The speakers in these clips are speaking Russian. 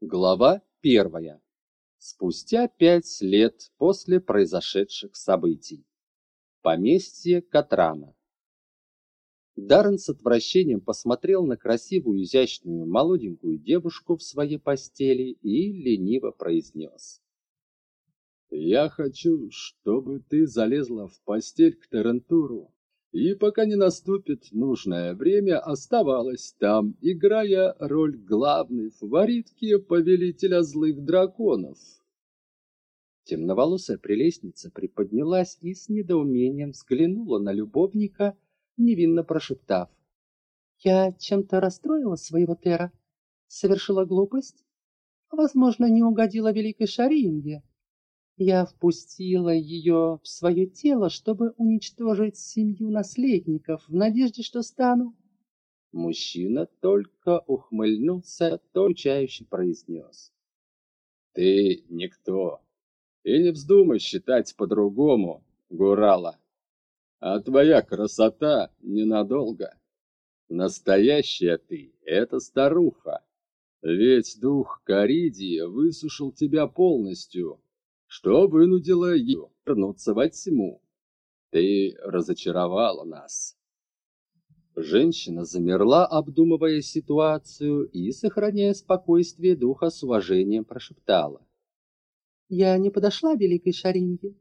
Глава первая. Спустя пять лет после произошедших событий. Поместье Катрана. Даррен с отвращением посмотрел на красивую, изящную, молоденькую девушку в своей постели и лениво произнес. «Я хочу, чтобы ты залезла в постель к Терентуру и пока не наступит нужное время, оставалась там, играя роль главной фаворитки повелителя злых драконов. Темноволосая прелестница приподнялась и с недоумением взглянула на любовника, невинно прошептав. «Я чем-то расстроила своего Тера? Совершила глупость? Возможно, не угодила великой Шаринге?» Я впустила ее в свое тело, чтобы уничтожить семью наследников, в надежде, что стану. Мужчина только ухмыльнулся, толчающе произнес. Ты никто, и не вздумай считать по-другому, Гурала. А твоя красота ненадолго. Настоящая ты — это старуха. Ведь дух Каридии высушил тебя полностью, что вынудило ее вернуться во тьму. Ты разочаровала нас. Женщина замерла, обдумывая ситуацию и, сохраняя спокойствие духа, с уважением прошептала. «Я не подошла великой Шаринге?»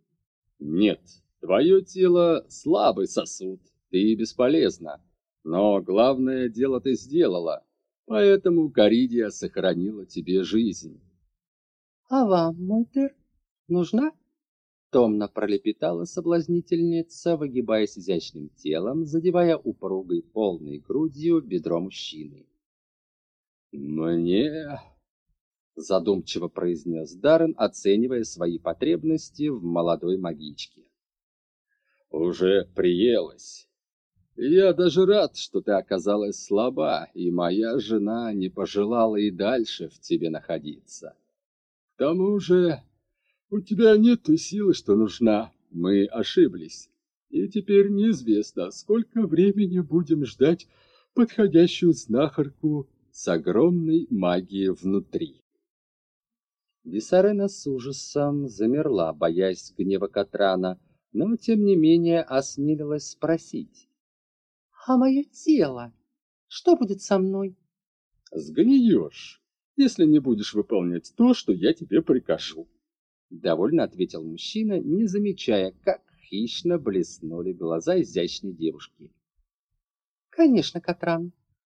«Нет, твое тело — слабый сосуд, ты бесполезна. Но главное дело ты сделала, поэтому Каридия сохранила тебе жизнь». «А вам, мой Тер?» Нужна?» Томно пролепетала соблазнительница, выгибаясь изящным телом, задевая упругой полной грудью бедро мужчины. «Мне...» — задумчиво произнес Даррен, оценивая свои потребности в молодой магичке. «Уже приелась. Я даже рад, что ты оказалась слаба, и моя жена не пожелала и дальше в тебе находиться. К тому же у тебя нет той силы, что нужна. Мы ошиблись. И теперь неизвестно, сколько времени будем ждать подходящую знахарку с огромной магией внутри. Бессарена с ужасом замерла, боясь гнева Катрана, но тем не менее осмелилась спросить. «А мое тело? Что будет со мной?» «Сгниешь, если не будешь выполнять то, что я тебе прикажу», довольно ответил мужчина, не замечая, как хищно блеснули глаза изящной девушки. Конечно, Катран,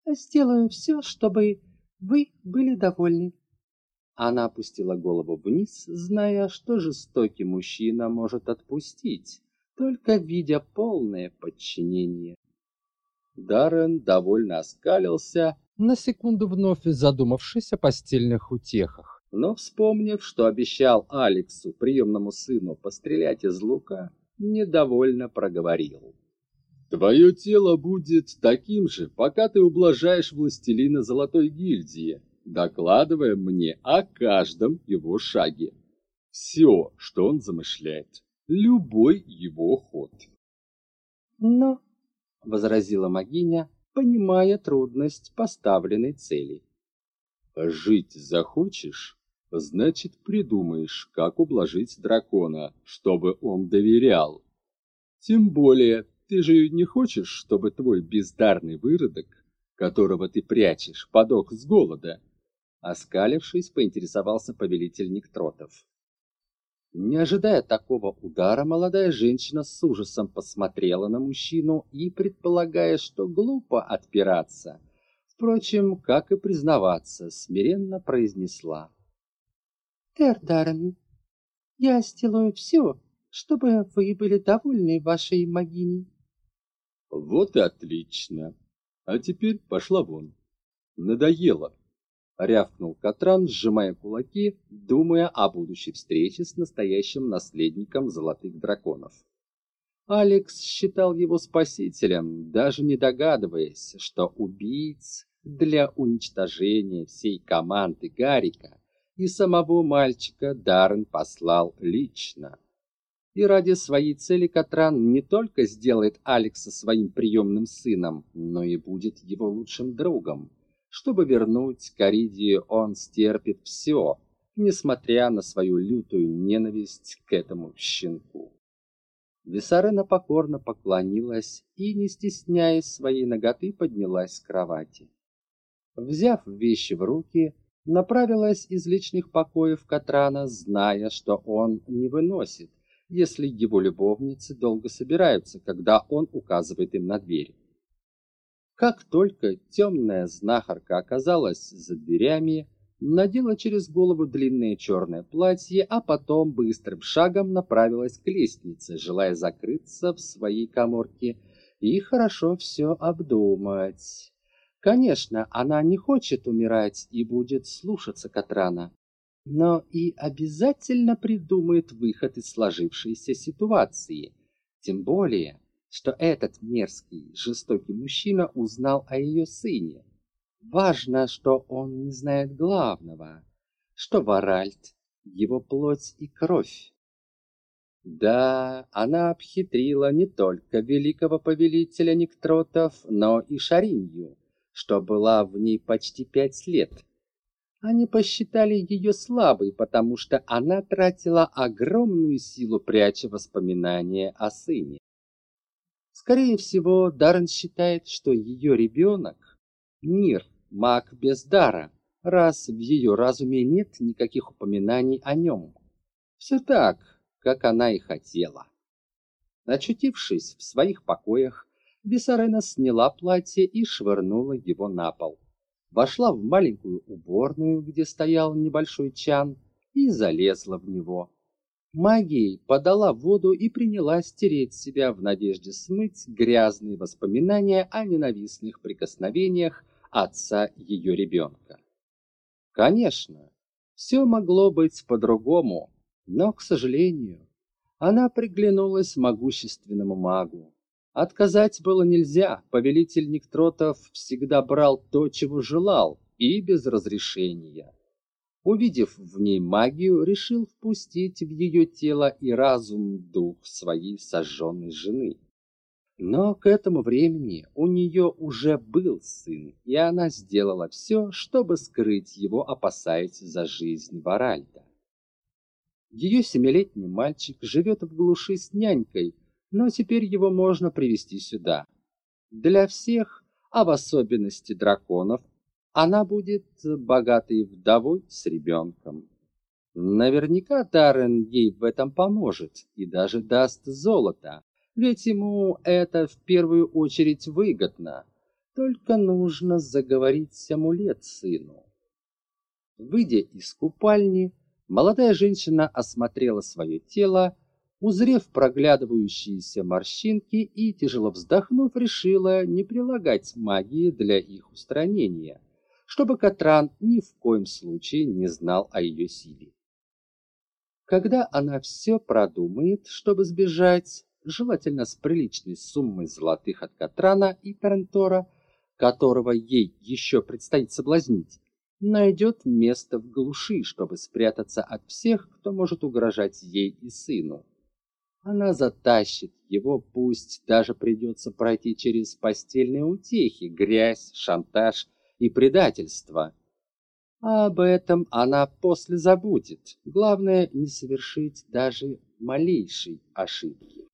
сделаю все, чтобы вы были довольны. Она опустила голову вниз, зная, что жестокий мужчина может отпустить, только видя полное подчинение. Даррен довольно оскалился, на секунду вновь задумавшись о постельных утехах но, вспомнив, что обещал Алексу, приемному сыну, пострелять из лука, недовольно проговорил. «Твое тело будет таким же, пока ты ублажаешь властелина Золотой Гильдии, докладывая мне о каждом его шаге. Все, что он замышляет, любой его ход». «Но», — возразила Магиня, понимая трудность поставленной цели, «жить захочешь?» Значит, придумаешь, как ублажить дракона, чтобы он доверял. Тем более, ты же не хочешь, чтобы твой бездарный выродок, которого ты прячешь, подох с голода? Оскалившись, поинтересовался повелитель Никтротов. Не ожидая такого удара, молодая женщина с ужасом посмотрела на мужчину и, предполагая, что глупо отпираться, впрочем, как и признаваться, смиренно произнесла. Тердарен, я сделаю все, чтобы вы были довольны вашей могиней. Вот и отлично. А теперь пошла вон. Надоело. Рявкнул Катран, сжимая кулаки, думая о будущей встрече с настоящим наследником золотых драконов. Алекс считал его спасителем, даже не догадываясь, что убийц для уничтожения всей команды Гарика и самого мальчика Даррен послал лично. И ради своей цели Катран не только сделает Алекса своим приемным сыном, но и будет его лучшим другом, Чтобы вернуть Каридию, он стерпит все, несмотря на свою лютую ненависть к этому щенку. Висарена покорно поклонилась и, не стесняясь своей ноготы, поднялась с кровати. Взяв вещи в руки, направилась из личных покоев Катрана, зная, что он не выносит, если его любовницы долго собираются, когда он указывает им на дверь. Как только темная знахарка оказалась за дверями, надела через голову длинное черное платье, а потом быстрым шагом направилась к лестнице, желая закрыться в своей каморке и хорошо все обдумать. Конечно, она не хочет умирать и будет слушаться Катрана, но и обязательно придумает выход из сложившейся ситуации. Тем более, что этот мерзкий, жестокий мужчина узнал о ее сыне. Важно, что он не знает главного, что Варальд — его плоть и кровь. Да, она обхитрила не только великого повелителя Никтротов, но и Шаринью, что была в ней почти пять лет. Они посчитали ее слабой, потому что она тратила огромную силу, пряча воспоминания о сыне. Скорее всего, Даррен считает, что ее ребенок — мир, маг без дара, раз в ее разуме нет никаких упоминаний о нем. Все так, как она и хотела. Очутившись в своих покоях, Бессарена сняла платье и швырнула его на пол. Вошла в маленькую уборную, где стоял небольшой чан, и залезла в него. Магией подала воду и принялась тереть себя в надежде смыть грязные воспоминания о ненавистных прикосновениях отца ее ребенка. Конечно, все могло быть по-другому, но, к сожалению, она приглянулась могущественному магу, Отказать было нельзя, повелитель Никтротов всегда брал то, чего желал, и без разрешения. Увидев в ней магию, решил впустить в ее тело и разум дух своей сожженной жены. Но к этому времени у нее уже был сын, и она сделала все, чтобы скрыть его, опасаясь за жизнь Варальда. Ее семилетний мальчик живет в глуши с нянькой, но теперь его можно привести сюда. Для всех, а в особенности драконов, она будет богатой вдовой с ребенком. Наверняка Даррен ей в этом поможет и даже даст золото, ведь ему это в первую очередь выгодно. Только нужно заговорить амулет сыну. Выйдя из купальни, молодая женщина осмотрела свое тело узрев проглядывающиеся морщинки и, тяжело вздохнув, решила не прилагать магии для их устранения, чтобы Катран ни в коем случае не знал о ее силе. Когда она все продумает, чтобы сбежать, желательно с приличной суммой золотых от Катрана и Тарентора, которого ей еще предстоит соблазнить, найдет место в глуши, чтобы спрятаться от всех, кто может угрожать ей и сыну. Она затащит его, пусть даже придется пройти через постельные утехи, грязь, шантаж и предательство. А об этом она после забудет. Главное не совершить даже малейшей ошибки.